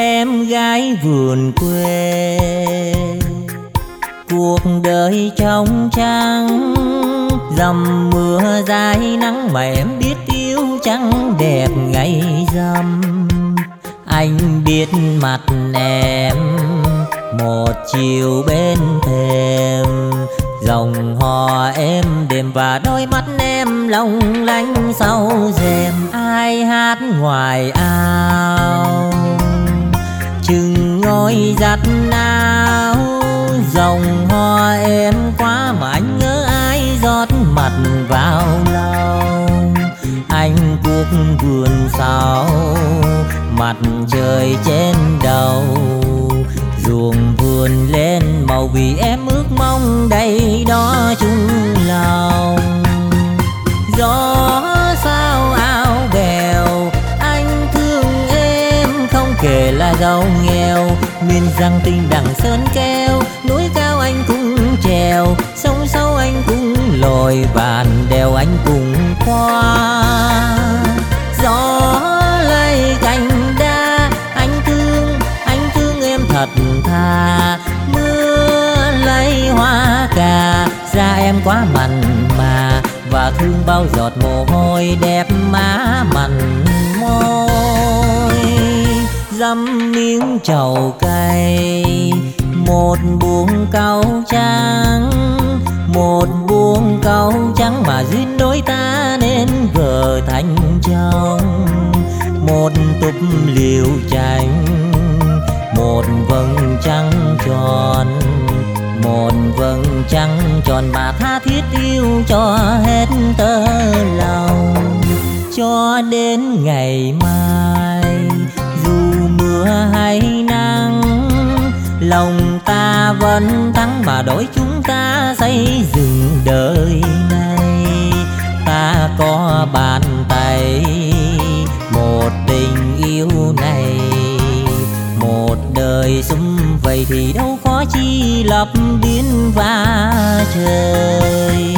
em gái vườn quê. Cuộc đời trong trắng dầm mưa dài nắng mà em biết yêu trắng đẹp ngày dầm anh biết mặt em, một chiều bên thềm. Dòng hò em đêm và đôi mắt em long lanh sau rèm. Ai hát ngoài ao? Chừng ngồi giặt nao dòng hoa em quá mà anh ngỡ ai giót mặt vào lòng. Anh cuốc vườn sao mặt trời trên đầu. Ruộng vườn lên, màu vì em ước mong đây đó chung là rằng răng tinh đằng sơn keo, núi cao anh cũng trèo, sông sâu anh cũng lội bàn đèo anh cũng qua. Gió lay cành đa, anh thương anh thương em thật thà mưa lay hoa cà, da em quá mặn mà, và thương bao giọt mồ hôi đẹp má mặn môi dăm miếng chầu cay một buông cau trắng một buông cau trắng mà duyên đôi ta nên vợ thành trong, một túp liều chanh một vầng trăng tròn một vầng trăng tròn mà tha thiết yêu cho hết tơ lòng. Cho đến ngày mai lòng ta vẫn thắng mà đổi chúng ta xây dựng đời này. Ta có bàn tay, một tình yêu này. Một đời xung vậy thì đâu có chi lập biến và trời.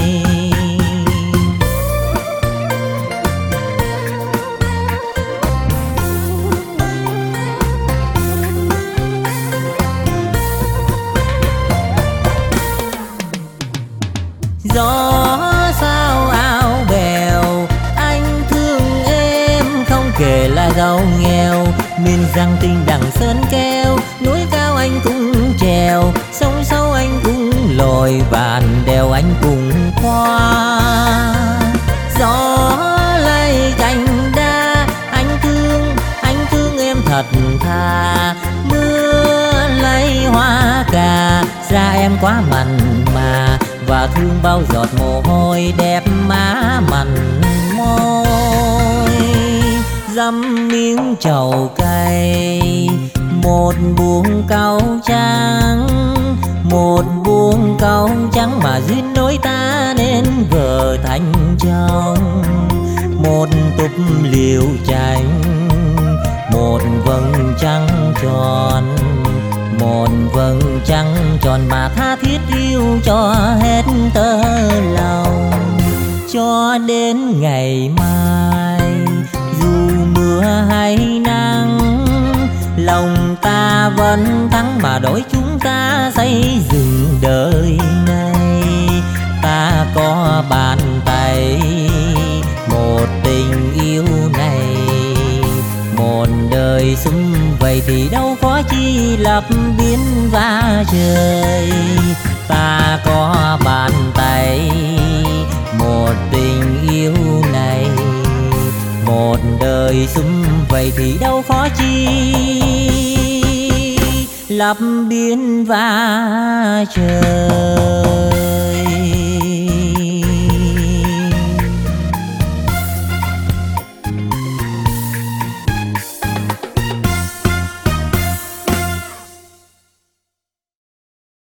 Gió sao ao bèo. Anh thương em không kể là giàu nghèo. Miền giang tinh đằng sơn keo, núi cao anh cũng trèo. Sông sâu anh cũng lội bàn đèo anh cùng qua. Gió lay cành đa, anh thương anh thương em thật thà mưa lay hoa cà, ra em quá mặn mà và thương bao giọt mồ hôi đẹp má mặn môi. Dăm miếng trầu cay, một buông cau trắng, một buông cau trắng mà duyên đôi ta nên vợ thành chồng một túp liều chanh, một vầng trăng tròn một vầng trăng tròn mà tha thiết yêu cho hết tơ lòng. Cho đến ngày mai, dù mưa hay nắng, lòng ta vẫn thắng mà đổi chúng ta xây dựng một đời sum vầy thì đâu có chi lập biến và trời ta có bàn tay, một tình yêu này. Một đời sum vầy thì đâu khó chi lập biến và trời